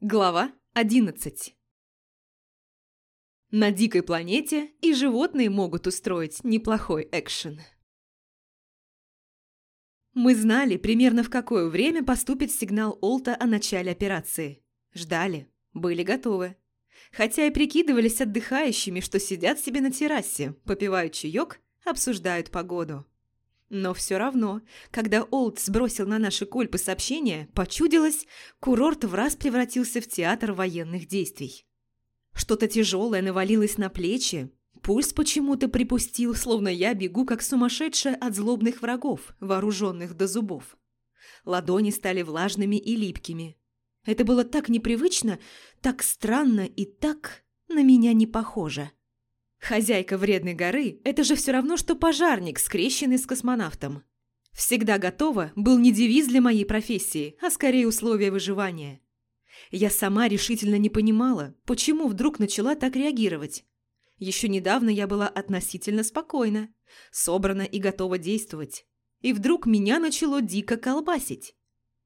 Глава 11 На дикой планете и животные могут устроить неплохой экшен. Мы знали примерно в какое время поступит сигнал Олта о начале операции. Ждали, были готовы. Хотя и прикидывались отдыхающими, что сидят себе на террасе, попивают чаек, обсуждают погоду. Но все равно, когда Олд сбросил на наши кольпы сообщения, почудилось, курорт в раз превратился в театр военных действий. Что-то тяжелое навалилось на плечи, пульс почему-то припустил, словно я бегу как сумасшедшая от злобных врагов, вооруженных до зубов. Ладони стали влажными и липкими. Это было так непривычно, так странно и так на меня не похоже. Хозяйка вредной горы – это же все равно, что пожарник, скрещенный с космонавтом. Всегда готова был не девиз для моей профессии, а скорее условия выживания. Я сама решительно не понимала, почему вдруг начала так реагировать. Еще недавно я была относительно спокойна, собрана и готова действовать. И вдруг меня начало дико колбасить.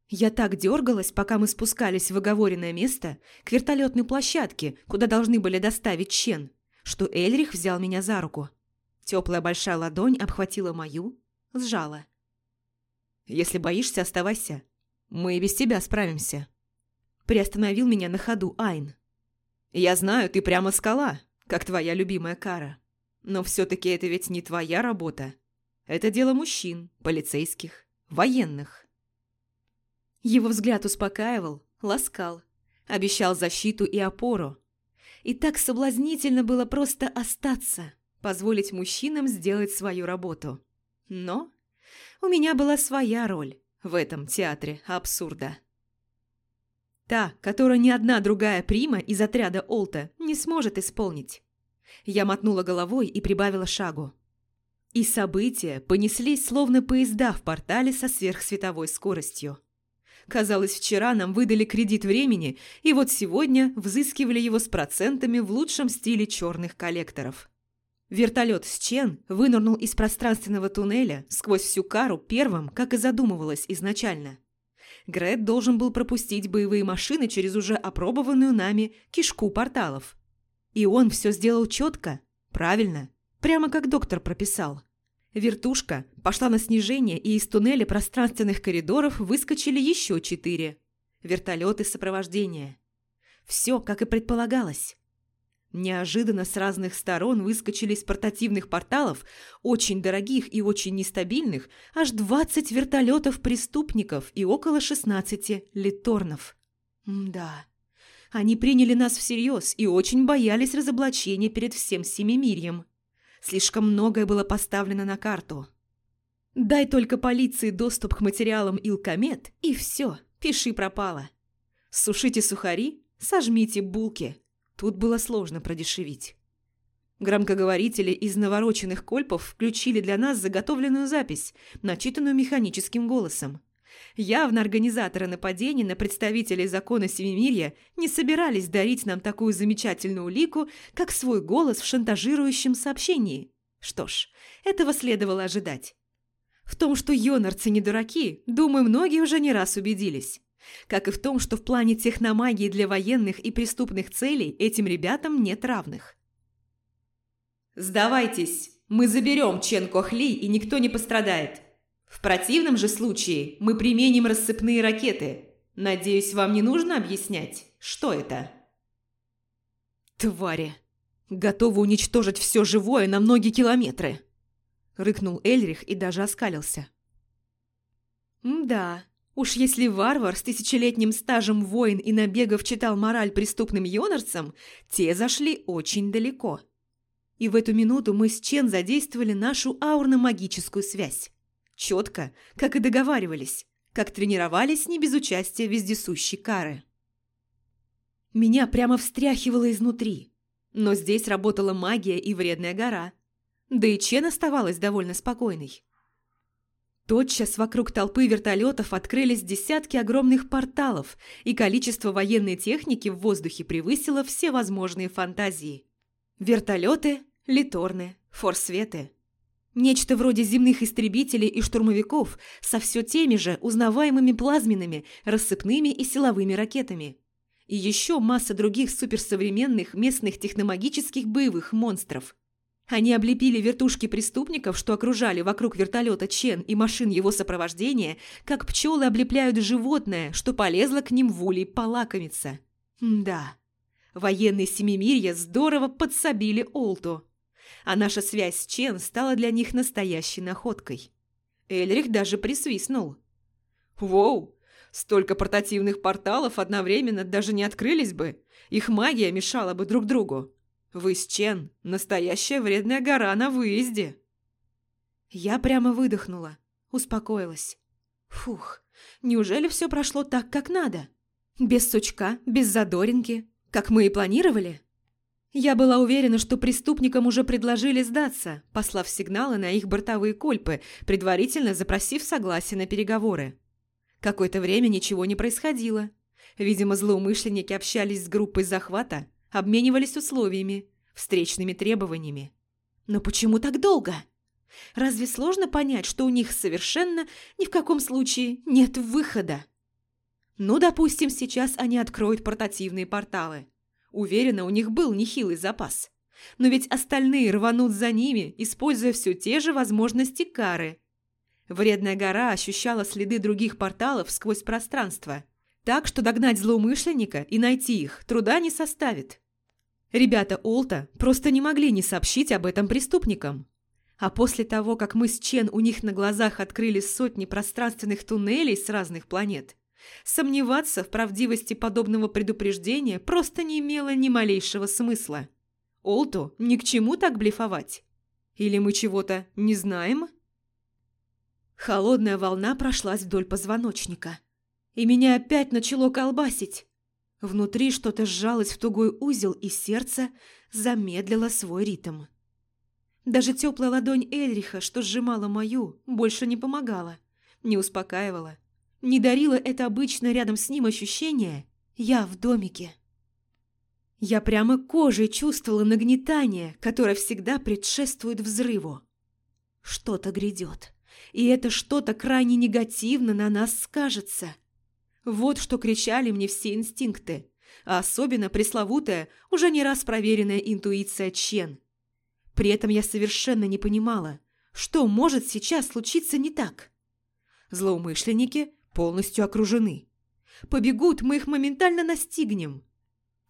Я так дергалась, пока мы спускались в оговоренное место к вертолетной площадке, куда должны были доставить Чен – что Эльрих взял меня за руку. Теплая большая ладонь обхватила мою, сжала. «Если боишься, оставайся. Мы и без тебя справимся». Приостановил меня на ходу Айн. «Я знаю, ты прямо скала, как твоя любимая Кара. Но все-таки это ведь не твоя работа. Это дело мужчин, полицейских, военных». Его взгляд успокаивал, ласкал, обещал защиту и опору, и так соблазнительно было просто остаться, позволить мужчинам сделать свою работу. Но у меня была своя роль в этом театре абсурда. Та, которую ни одна другая прима из отряда Олта не сможет исполнить. Я мотнула головой и прибавила шагу. И события понеслись словно поезда в портале со сверхсветовой скоростью. Казалось, вчера нам выдали кредит времени, и вот сегодня взыскивали его с процентами в лучшем стиле черных коллекторов. Вертолет с Чен вынырнул из пространственного туннеля сквозь всю кару первым, как и задумывалось изначально. Грет должен был пропустить боевые машины через уже опробованную нами кишку порталов. И он все сделал четко, правильно, прямо как доктор прописал. Вертушка пошла на снижение, и из туннеля пространственных коридоров выскочили еще четыре. Вертолеты сопровождения. Все, как и предполагалось. Неожиданно с разных сторон выскочили из портативных порталов, очень дорогих и очень нестабильных, аж 20 вертолетов-преступников и около 16 литорнов. да, они приняли нас всерьез и очень боялись разоблачения перед всем Семимирьем. Слишком многое было поставлено на карту. Дай только полиции доступ к материалам Илкомет, и все, пиши пропало. Сушите сухари, сожмите булки. Тут было сложно продешевить. Громкоговорители из навороченных кольпов включили для нас заготовленную запись, начитанную механическим голосом. Явно организаторы нападений на представителей закона Семимирья не собирались дарить нам такую замечательную улику, как свой голос в шантажирующем сообщении. Что ж, этого следовало ожидать. В том, что йонарцы не дураки, думаю, многие уже не раз убедились. Как и в том, что в плане техномагии для военных и преступных целей этим ребятам нет равных. «Сдавайтесь! Мы заберем Чен Кохли, и никто не пострадает!» В противном же случае мы применим рассыпные ракеты. Надеюсь, вам не нужно объяснять, что это?» «Твари! Готовы уничтожить все живое на многие километры!» Рыкнул Эльрих и даже оскалился. «Да, уж если варвар с тысячелетним стажем воин и набегов читал мораль преступным йонарцам, те зашли очень далеко. И в эту минуту мы с Чен задействовали нашу аурно-магическую связь. Четко, как и договаривались, как тренировались не без участия вездесущей кары. Меня прямо встряхивало изнутри, но здесь работала магия и вредная гора. Да и Чен оставалась довольно спокойной. Тотчас вокруг толпы вертолетов открылись десятки огромных порталов, и количество военной техники в воздухе превысило все возможные фантазии. Вертолеты, литорны, форсветы – Нечто вроде земных истребителей и штурмовиков со все теми же узнаваемыми плазменными, рассыпными и силовыми ракетами. и еще масса других суперсовременных местных техномагических боевых монстров. Они облепили вертушки преступников, что окружали вокруг вертолета Чен и машин его сопровождения, как пчелы облепляют животное, что полезло к ним в улей полакомиться. да, военные Семимирья здорово подсобили Олту. А наша связь с Чен стала для них настоящей находкой. Эльрих даже присвистнул. «Воу! Столько портативных порталов одновременно даже не открылись бы. Их магия мешала бы друг другу. Вы с Чен – настоящая вредная гора на выезде». Я прямо выдохнула, успокоилась. Фух, неужели все прошло так, как надо? Без сучка, без задоринки, как мы и планировали? Я была уверена, что преступникам уже предложили сдаться, послав сигналы на их бортовые кольпы, предварительно запросив согласие на переговоры. Какое-то время ничего не происходило. Видимо, злоумышленники общались с группой захвата, обменивались условиями, встречными требованиями. Но почему так долго? Разве сложно понять, что у них совершенно ни в каком случае нет выхода? Ну, допустим, сейчас они откроют портативные порталы. Уверена, у них был нехилый запас. Но ведь остальные рванут за ними, используя все те же возможности кары. Вредная гора ощущала следы других порталов сквозь пространство, так что догнать злоумышленника и найти их труда не составит. Ребята Олта просто не могли не сообщить об этом преступникам. А после того, как мы с Чен у них на глазах открыли сотни пространственных туннелей с разных планет, сомневаться в правдивости подобного предупреждения просто не имело ни малейшего смысла. Олту ни к чему так блефовать. Или мы чего-то не знаем?» Холодная волна прошлась вдоль позвоночника. И меня опять начало колбасить. Внутри что-то сжалось в тугой узел, и сердце замедлило свой ритм. Даже теплая ладонь Эльриха, что сжимала мою, больше не помогала, не успокаивала, не дарила это обычное рядом с ним ощущение «я в домике». Я прямо кожей чувствовала нагнетание, которое всегда предшествует взрыву. Что-то грядет и это что-то крайне негативно на нас скажется. Вот что кричали мне все инстинкты, а особенно пресловутая, уже не раз проверенная интуиция Чен. При этом я совершенно не понимала, что может сейчас случиться не так. Злоумышленники полностью окружены. Побегут, мы их моментально настигнем.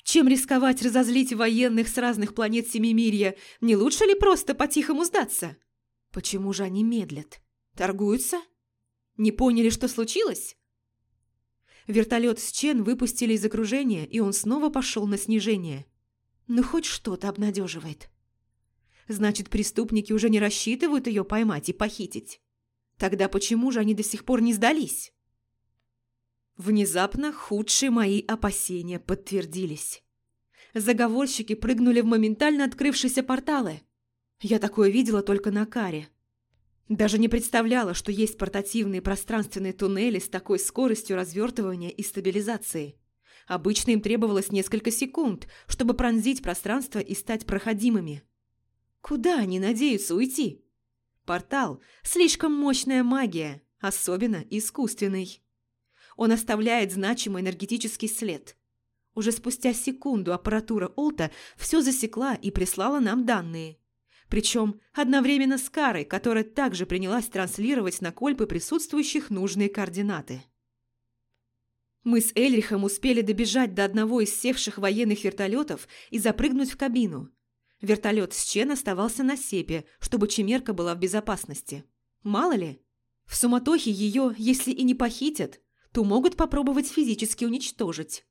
Чем рисковать разозлить военных с разных планет Семимирья, не лучше ли просто по-тихому сдаться? Почему же они медлят? Торгуются? Не поняли, что случилось? Вертолет с Чен выпустили из окружения, и он снова пошел на снижение. Ну, хоть что-то обнадеживает. Значит, преступники уже не рассчитывают ее поймать и похитить. Тогда почему же они до сих пор не сдались? Внезапно худшие мои опасения подтвердились. Заговорщики прыгнули в моментально открывшиеся порталы. Я такое видела только на каре. Даже не представляла, что есть портативные пространственные туннели с такой скоростью развертывания и стабилизации. Обычно им требовалось несколько секунд, чтобы пронзить пространство и стать проходимыми. Куда они надеются уйти? Портал – слишком мощная магия, особенно искусственный. Он оставляет значимый энергетический след. Уже спустя секунду аппаратура Олта все засекла и прислала нам данные – причем одновременно с Карой, которая также принялась транслировать на кольпы присутствующих нужные координаты. Мы с Эльрихом успели добежать до одного из севших военных вертолетов и запрыгнуть в кабину. Вертолет с Чен оставался на сепе, чтобы Чемерка была в безопасности. Мало ли, в суматохе ее, если и не похитят, то могут попробовать физически уничтожить.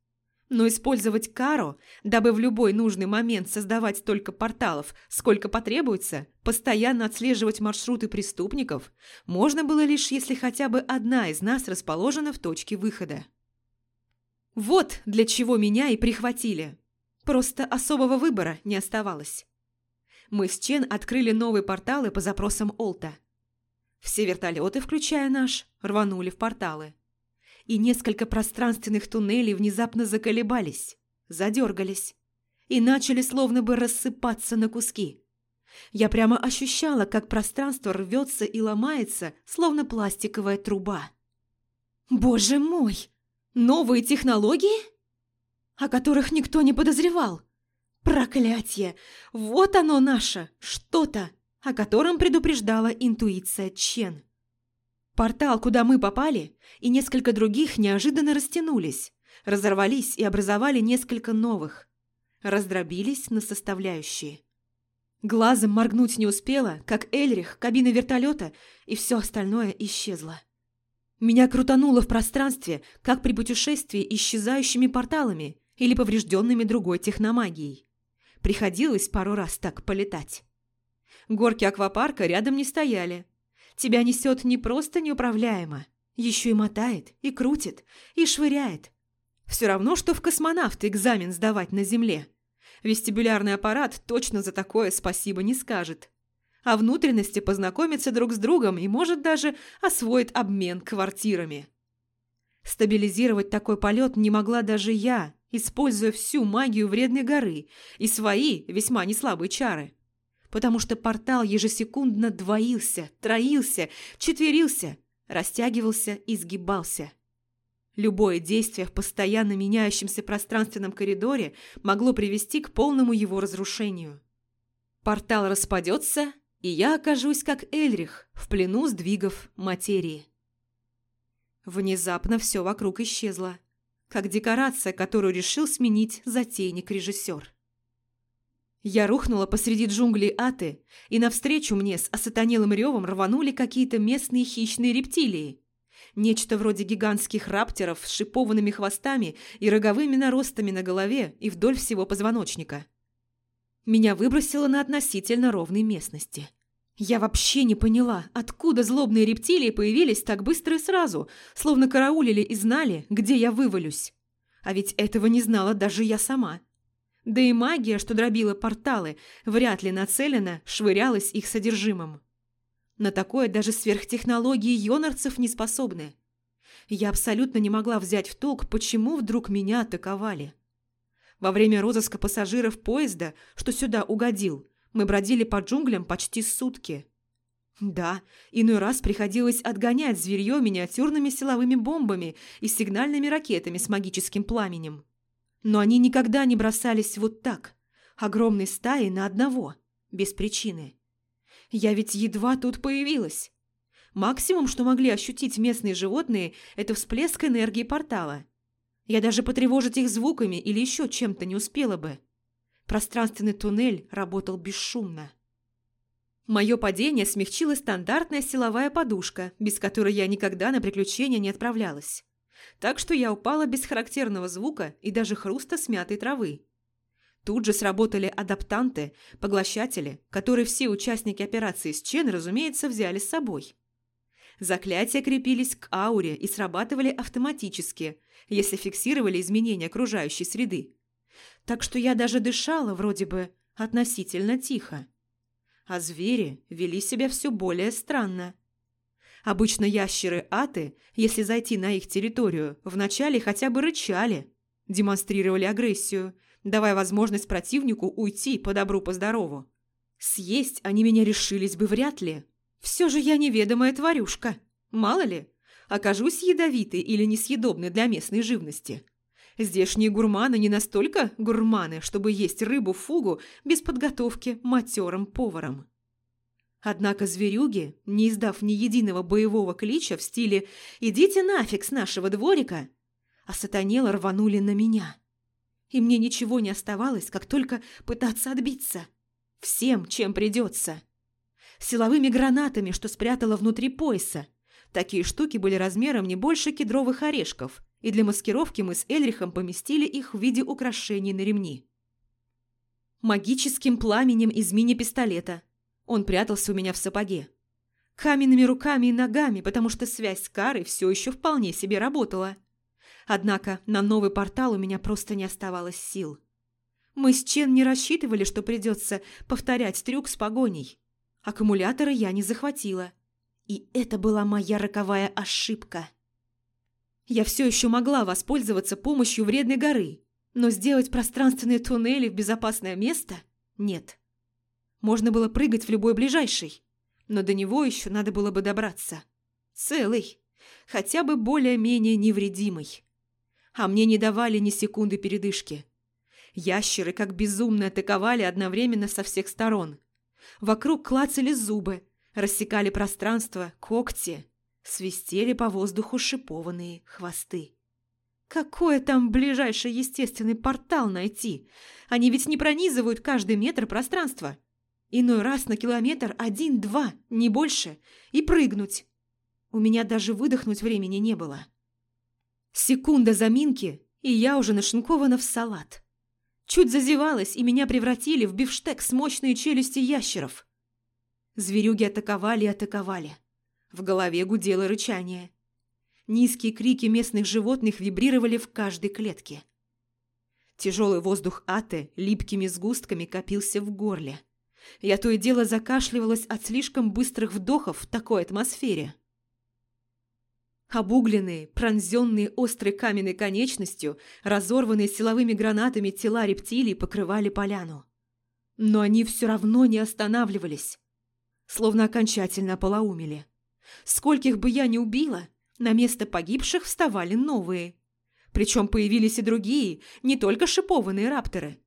Но использовать кару, дабы в любой нужный момент создавать столько порталов, сколько потребуется, постоянно отслеживать маршруты преступников, можно было лишь если хотя бы одна из нас расположена в точке выхода. Вот для чего меня и прихватили. Просто особого выбора не оставалось. Мы с Чен открыли новые порталы по запросам Олта. Все вертолеты, включая наш, рванули в порталы и несколько пространственных туннелей внезапно заколебались, задергались и начали словно бы рассыпаться на куски. Я прямо ощущала, как пространство рвется и ломается, словно пластиковая труба. «Боже мой! Новые технологии?» о которых никто не подозревал. Проклятье! Вот оно наше, что-то, о котором предупреждала интуиция Чен. Портал, куда мы попали, и несколько других неожиданно растянулись, разорвались и образовали несколько новых. Раздробились на составляющие. Глазом моргнуть не успела, как Эльрих, кабина вертолета и все остальное исчезло. Меня крутануло в пространстве, как при путешествии исчезающими порталами или поврежденными другой техномагией. Приходилось пару раз так полетать. Горки аквапарка рядом не стояли. Тебя несет не просто неуправляемо, еще и мотает, и крутит, и швыряет. Все равно, что в космонавты экзамен сдавать на Земле. Вестибулярный аппарат точно за такое спасибо не скажет а внутренности познакомится друг с другом и, может, даже освоит обмен квартирами. Стабилизировать такой полет не могла даже я, используя всю магию вредной горы и свои весьма неслабые чары. Потому что портал ежесекундно двоился, троился, четверился, растягивался и сгибался. Любое действие в постоянно меняющемся пространственном коридоре могло привести к полному его разрушению. Портал распадется, и я окажусь как Эльрих в плену сдвигов материи. Внезапно все вокруг исчезло, как декорация, которую решил сменить затейник-режиссер. Я рухнула посреди джунглей Аты, и навстречу мне с осатанелым ревом рванули какие-то местные хищные рептилии. Нечто вроде гигантских рапторов с шипованными хвостами и роговыми наростами на голове и вдоль всего позвоночника – меня выбросило на относительно ровной местности. Я вообще не поняла, откуда злобные рептилии появились так быстро и сразу, словно караулили и знали, где я вывалюсь. А ведь этого не знала даже я сама. Да и магия, что дробила порталы, вряд ли нацелена, швырялась их содержимым. На такое даже сверхтехнологии йонарцев не способны. Я абсолютно не могла взять в толк, почему вдруг меня атаковали. Во время розыска пассажиров поезда, что сюда угодил, мы бродили по джунглям почти сутки. Да, иной раз приходилось отгонять зверье миниатюрными силовыми бомбами и сигнальными ракетами с магическим пламенем. Но они никогда не бросались вот так, огромной стаей на одного, без причины. Я ведь едва тут появилась. Максимум, что могли ощутить местные животные, это всплеск энергии портала – я даже потревожить их звуками или еще чем-то не успела бы. Пространственный туннель работал бесшумно. Мое падение смягчила стандартная силовая подушка, без которой я никогда на приключения не отправлялась. Так что я упала без характерного звука и даже хруста смятой травы. Тут же сработали адаптанты, поглощатели, которые все участники операции с Чен, разумеется, взяли с собой. Заклятия крепились к ауре и срабатывали автоматически, если фиксировали изменения окружающей среды. Так что я даже дышала вроде бы относительно тихо. А звери вели себя все более странно. Обычно ящеры-аты, если зайти на их территорию, вначале хотя бы рычали, демонстрировали агрессию, давая возможность противнику уйти по добру, по здорову. Съесть они меня решились бы вряд ли, все же я неведомая тварюшка. Мало ли, окажусь ядовитой или несъедобной для местной живности. Здешние гурманы не настолько гурманы, чтобы есть рыбу-фугу без подготовки матерым поваром. Однако зверюги, не издав ни единого боевого клича в стиле «идите нафиг с нашего дворика», а сатанело рванули на меня. И мне ничего не оставалось, как только пытаться отбиться. Всем, чем придется силовыми гранатами, что спрятала внутри пояса. Такие штуки были размером не больше кедровых орешков, и для маскировки мы с Эльрихом поместили их в виде украшений на ремни. Магическим пламенем из мини-пистолета. Он прятался у меня в сапоге. Каменными руками и ногами, потому что связь с Карой все еще вполне себе работала. Однако на новый портал у меня просто не оставалось сил. Мы с Чен не рассчитывали, что придется повторять трюк с погоней. Аккумуляторы я не захватила. И это была моя роковая ошибка. Я все еще могла воспользоваться помощью вредной горы, но сделать пространственные туннели в безопасное место – нет. Можно было прыгать в любой ближайший, но до него еще надо было бы добраться. Целый, хотя бы более-менее невредимый. а мне не давали ни секунды передышки. Ящеры как безумно атаковали одновременно со всех сторон. Вокруг клацали зубы, рассекали пространство когти, свистели по воздуху шипованные хвосты. Какой там ближайший естественный портал найти? Они ведь не пронизывают каждый метр пространства. Иной раз на километр один-два, не больше, и прыгнуть. У меня даже выдохнуть времени не было. Секунда заминки, и я уже нашинкована в салат. Чуть зазевалась, и меня превратили в бифштег с мощной челюстью ящеров. Зверюги атаковали и атаковали. В голове гудело рычание. Низкие крики местных животных вибрировали в каждой клетке. Тяжелый воздух аты липкими сгустками копился в горле. Я то и дело закашливалась от слишком быстрых вдохов в такой атмосфере. Обугленные, пронзенные острой каменной конечностью, разорванные силовыми гранатами тела рептилий покрывали поляну. Но они все равно не останавливались, словно окончательно ополоумели. Скольких бы я ни убила, на место погибших вставали новые. Причем появились и другие, не только шипованные рапторы.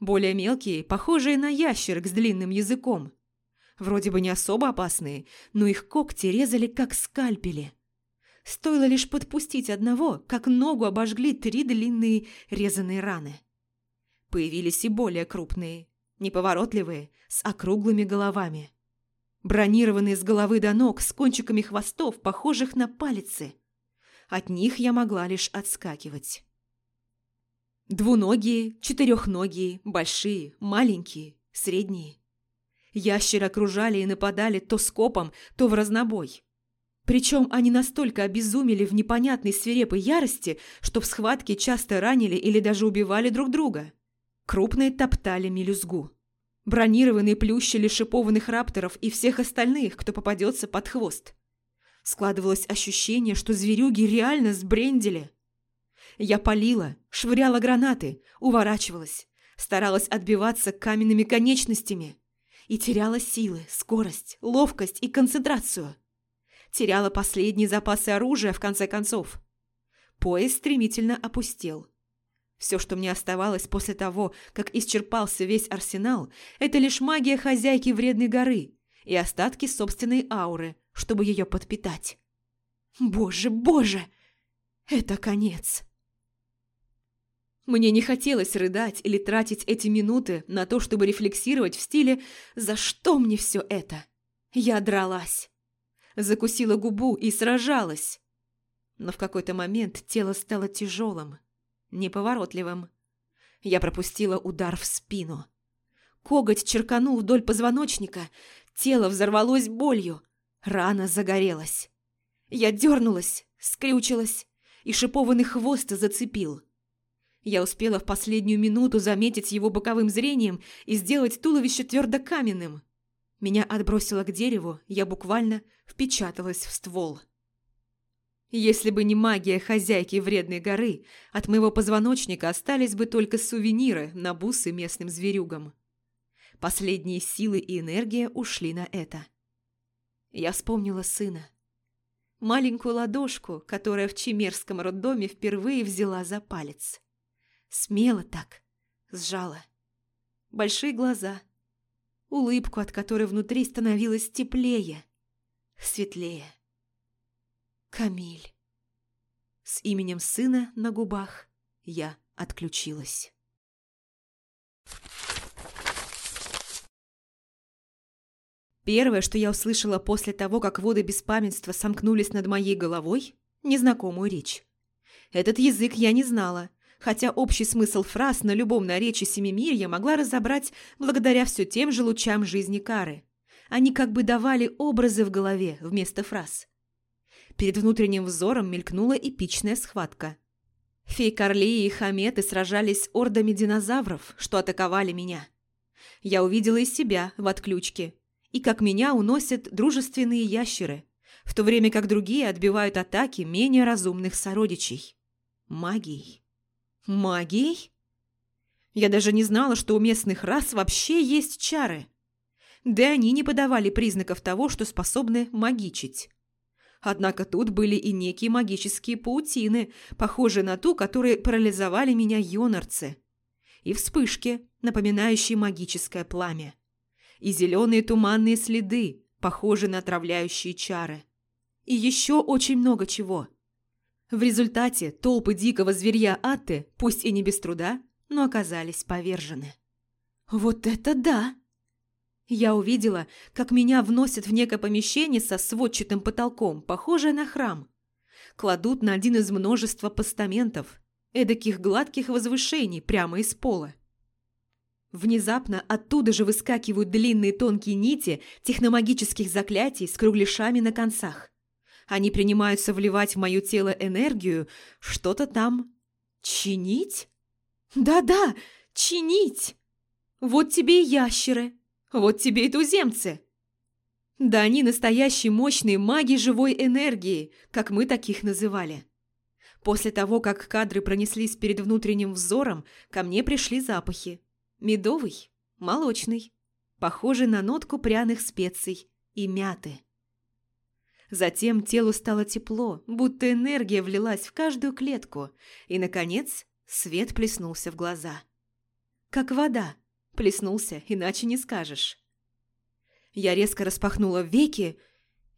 Более мелкие, похожие на ящерок с длинным языком. Вроде бы не особо опасные, но их когти резали как скальпели. Стоило лишь подпустить одного, как ногу обожгли три длинные резаные раны. Появились и более крупные, неповоротливые, с округлыми головами. Бронированные с головы до ног, с кончиками хвостов, похожих на палицы. От них я могла лишь отскакивать. Двуногие, четырехногие, большие, маленькие, средние. Ящеры окружали и нападали то скопом, то в разнобой. Причем они настолько обезумели в непонятной свирепой ярости, что в схватке часто ранили или даже убивали друг друга. Крупные топтали мелюзгу. Бронированные плющили шипованных рапторов и всех остальных, кто попадется под хвост. Складывалось ощущение, что зверюги реально сбрендили. Я палила, швыряла гранаты, уворачивалась, старалась отбиваться каменными конечностями и теряла силы, скорость, ловкость и концентрацию теряла последние запасы оружия в конце концов. Пояс стремительно опустел. Все, что мне оставалось после того, как исчерпался весь арсенал, это лишь магия хозяйки вредной горы и остатки собственной ауры, чтобы ее подпитать. Боже, боже! Это конец. Мне не хотелось рыдать или тратить эти минуты на то, чтобы рефлексировать в стиле «За что мне все это?» Я дралась закусила губу и сражалась. Но в какой-то момент тело стало тяжелым, неповоротливым. Я пропустила удар в спину. Коготь черканул вдоль позвоночника, тело взорвалось болью, рана загорелась. Я дернулась, скрючилась, и шипованный хвост зацепил. Я успела в последнюю минуту заметить его боковым зрением и сделать туловище твердо каменным. Меня отбросило к дереву, я буквально впечаталась в ствол. Если бы не магия хозяйки вредной горы, от моего позвоночника остались бы только сувениры на бусы местным зверюгам. Последние силы и энергия ушли на это. Я вспомнила сына. Маленькую ладошку, которая в чемерском роддоме впервые взяла за палец. Смело так, сжала. Большие глаза, улыбку, от которой внутри становилось теплее, светлее. Камиль. С именем сына на губах я отключилась. Первое, что я услышала после того, как воды беспамятства сомкнулись над моей головой – незнакомую речь. Этот язык я не знала, хотя общий смысл фраз на любом наречии Семимирья могла разобрать благодаря все тем же лучам жизни Кары. Они как бы давали образы в голове вместо фраз. Перед внутренним взором мелькнула эпичная схватка. Фей Карли и Хаметы сражались ордами динозавров, что атаковали меня. Я увидела из себя в отключке, и как меня уносят дружественные ящеры, в то время как другие отбивают атаки менее разумных сородичей. Магией. Магией? Я даже не знала, что у местных рас вообще есть чары. Да они не подавали признаков того, что способны магичить. Однако тут были и некие магические паутины, похожие на ту, которые парализовали меня йонарцы. И вспышки, напоминающие магическое пламя. И зеленые туманные следы, похожие на отравляющие чары. И еще очень много чего. В результате толпы дикого зверья Атты, пусть и не без труда, но оказались повержены. «Вот это да!» Я увидела, как меня вносят в некое помещение со сводчатым потолком, похожее на храм. Кладут на один из множества постаментов, эдаких гладких возвышений прямо из пола. Внезапно оттуда же выскакивают длинные тонкие нити техномагических заклятий с кругляшами на концах. Они принимаются вливать в мое тело энергию, что-то там... чинить? Да-да, чинить! Вот тебе и ящеры, вот тебе и туземцы. Да они настоящие мощные маги живой энергии, как мы таких называли. После того, как кадры пронеслись перед внутренним взором, ко мне пришли запахи. Медовый, молочный, похожий на нотку пряных специй и мяты. Затем телу стало тепло, будто энергия влилась в каждую клетку, и, наконец, свет плеснулся в глаза. Как вода, Плеснулся, иначе не скажешь. Я резко распахнула веки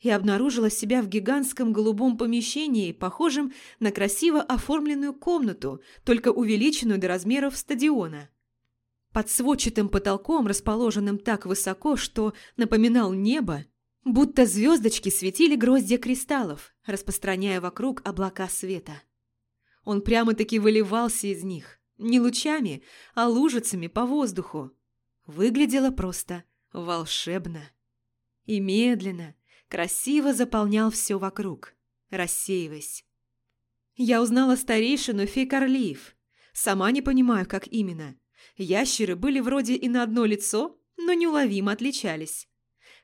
и обнаружила себя в гигантском голубом помещении, похожем на красиво оформленную комнату, только увеличенную до размеров стадиона. Под сводчатым потолком, расположенным так высоко, что напоминал небо, будто звездочки светили гроздья кристаллов, распространяя вокруг облака света. Он прямо-таки выливался из них, не лучами, а лужицами по воздуху. Выглядело просто волшебно. И медленно, красиво заполнял все вокруг, рассеиваясь. Я узнала старейшину Фейкарлиев. Сама не понимаю, как именно. Ящеры были вроде и на одно лицо, но неуловимо отличались.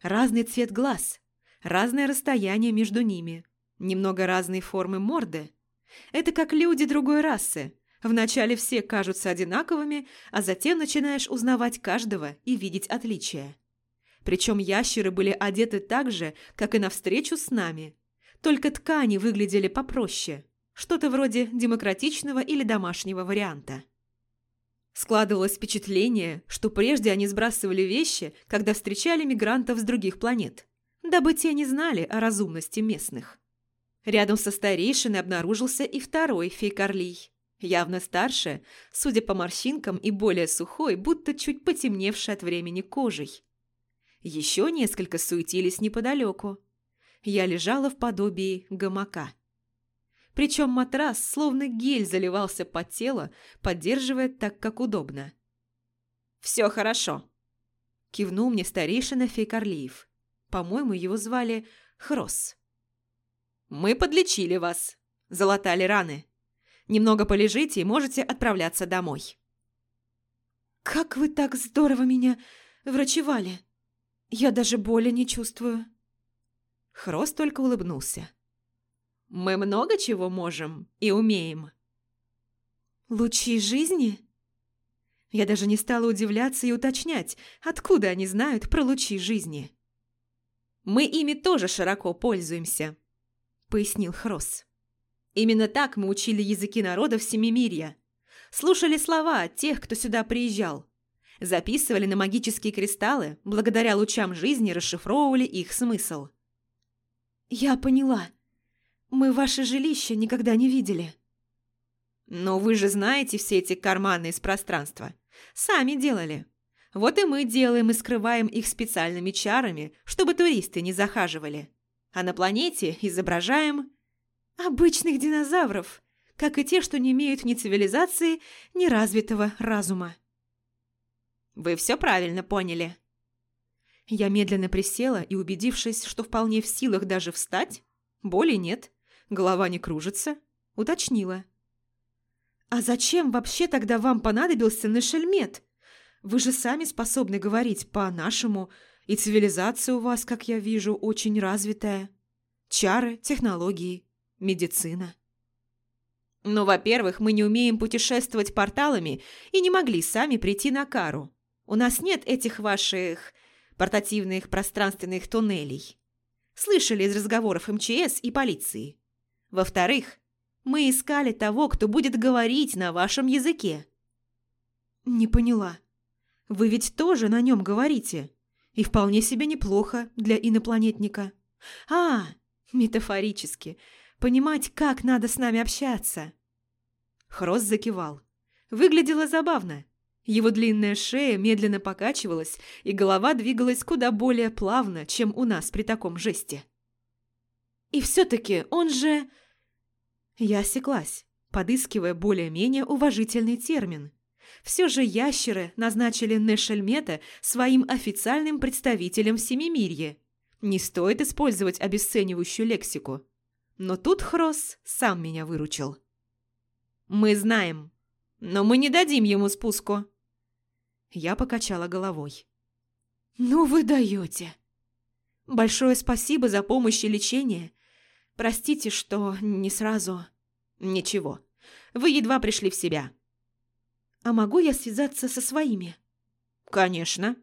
Разный цвет глаз, разное расстояние между ними, немного разные формы морды. Это как люди другой расы, Вначале все кажутся одинаковыми, а затем начинаешь узнавать каждого и видеть отличия. Причем ящеры были одеты так же, как и на встречу с нами. Только ткани выглядели попроще. Что-то вроде демократичного или домашнего варианта. Складывалось впечатление, что прежде они сбрасывали вещи, когда встречали мигрантов с других планет, дабы те не знали о разумности местных. Рядом со старейшиной обнаружился и второй фейкарлий явно старше, судя по морщинкам и более сухой, будто чуть потемневшей от времени кожей. Еще несколько суетились неподалеку. Я лежала в подобии гамака. Причем матрас, словно гель, заливался под тело, поддерживая так, как удобно. «Все хорошо», – кивнул мне старейшина Фейкарлиев. По-моему, его звали Хрос. «Мы подлечили вас, залатали раны. Немного полежите и можете отправляться домой». «Как вы так здорово меня врачевали! Я даже боли не чувствую». Хрост только улыбнулся. «Мы много чего можем и умеем». «Лучи жизни?» Я даже не стала удивляться и уточнять, откуда они знают про лучи жизни. «Мы ими тоже широко пользуемся», — пояснил Хрос. Именно так мы учили языки народов Семимирья. Слушали слова тех, кто сюда приезжал. Записывали на магические кристаллы, благодаря лучам жизни расшифровывали их смысл. «Я поняла. Мы ваше жилище никогда не видели». «Но вы же знаете все эти карманы из пространства. Сами делали. Вот и мы делаем и скрываем их специальными чарами, чтобы туристы не захаживали. А на планете изображаем Обычных динозавров, как и те, что не имеют ни цивилизации, ни развитого разума. Вы все правильно поняли. Я медленно присела и, убедившись, что вполне в силах даже встать, боли нет, голова не кружится, уточнила. «А зачем вообще тогда вам понадобился Нешельмет? Вы же сами способны говорить по-нашему, и цивилизация у вас, как я вижу, очень развитая. Чары, технологии, медицина. Ну, во-первых, мы не умеем путешествовать порталами и не могли сами прийти на Кару. У нас нет этих ваших портативных пространственных туннелей. Слышали из разговоров МЧС и полиции. Во-вторых, мы искали того, кто будет говорить на вашем языке». «Не поняла. Вы ведь тоже на нем говорите. И вполне себе неплохо для инопланетника. А, метафорически. Понимать, как надо с нами общаться». Хрост закивал. Выглядело забавно. Его длинная шея медленно покачивалась, и голова двигалась куда более плавно, чем у нас при таком жесте. «И все-таки он же...» Я осеклась, подыскивая более-менее уважительный термин. Все же ящеры назначили Нешельмета своим официальным представителем в Семимирье. Не стоит использовать обесценивающую лексику. Но тут Хрос сам меня выручил. «Мы знаем, но мы не дадим ему спуску». Я покачала головой. «Ну вы даете!» «Большое спасибо за помощь и лечение. Простите, что не сразу. Ничего. Вы едва пришли в себя. А могу я связаться со своими? Конечно.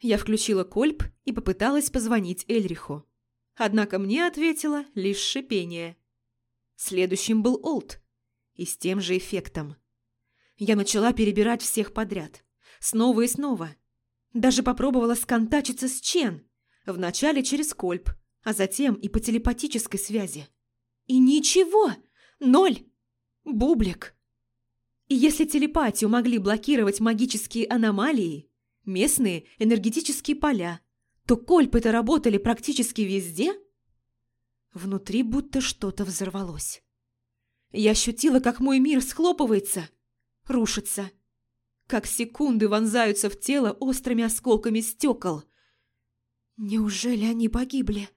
Я включила кольп и попыталась позвонить Эльриху. Однако мне ответила лишь шипение. Следующим был Олд. И с тем же эффектом. Я начала перебирать всех подряд. Снова и снова. Даже попробовала сконтачиться с Чен. Вначале через кольп, а затем и по телепатической связи. И ничего! Ноль! Бублик! И если телепатию могли блокировать магические аномалии, местные энергетические поля, то кольпы-то работали практически везде? Внутри будто что-то взорвалось. Я ощутила, как мой мир схлопывается, рушится, как секунды вонзаются в тело острыми осколками стекол. Неужели они погибли?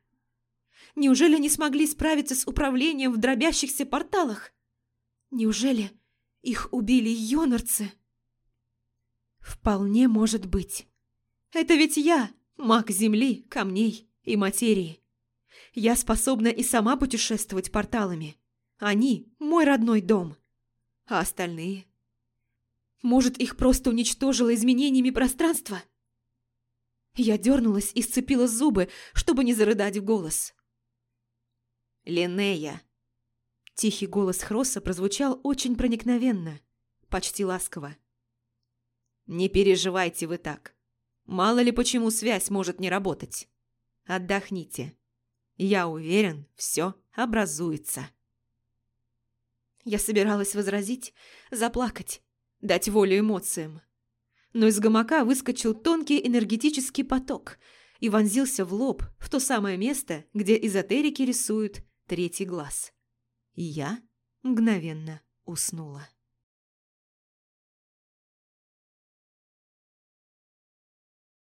Неужели не смогли справиться с управлением в дробящихся порталах? Неужели их убили йонарцы? Вполне может быть. Это ведь я, маг земли, камней и материи. Я способна и сама путешествовать порталами. Они – мой родной дом. А остальные? Может, их просто уничтожило изменениями пространства? Я дернулась и сцепила зубы, чтобы не зарыдать в голос. «Линнея!» Тихий голос Хросса прозвучал очень проникновенно, почти ласково. «Не переживайте вы так. Мало ли почему связь может не работать. Отдохните. Я уверен, все образуется». Я собиралась возразить, заплакать, дать волю эмоциям. Но из гамака выскочил тонкий энергетический поток и вонзился в лоб, в то самое место, где эзотерики рисуют третий глаз. И я мгновенно уснула.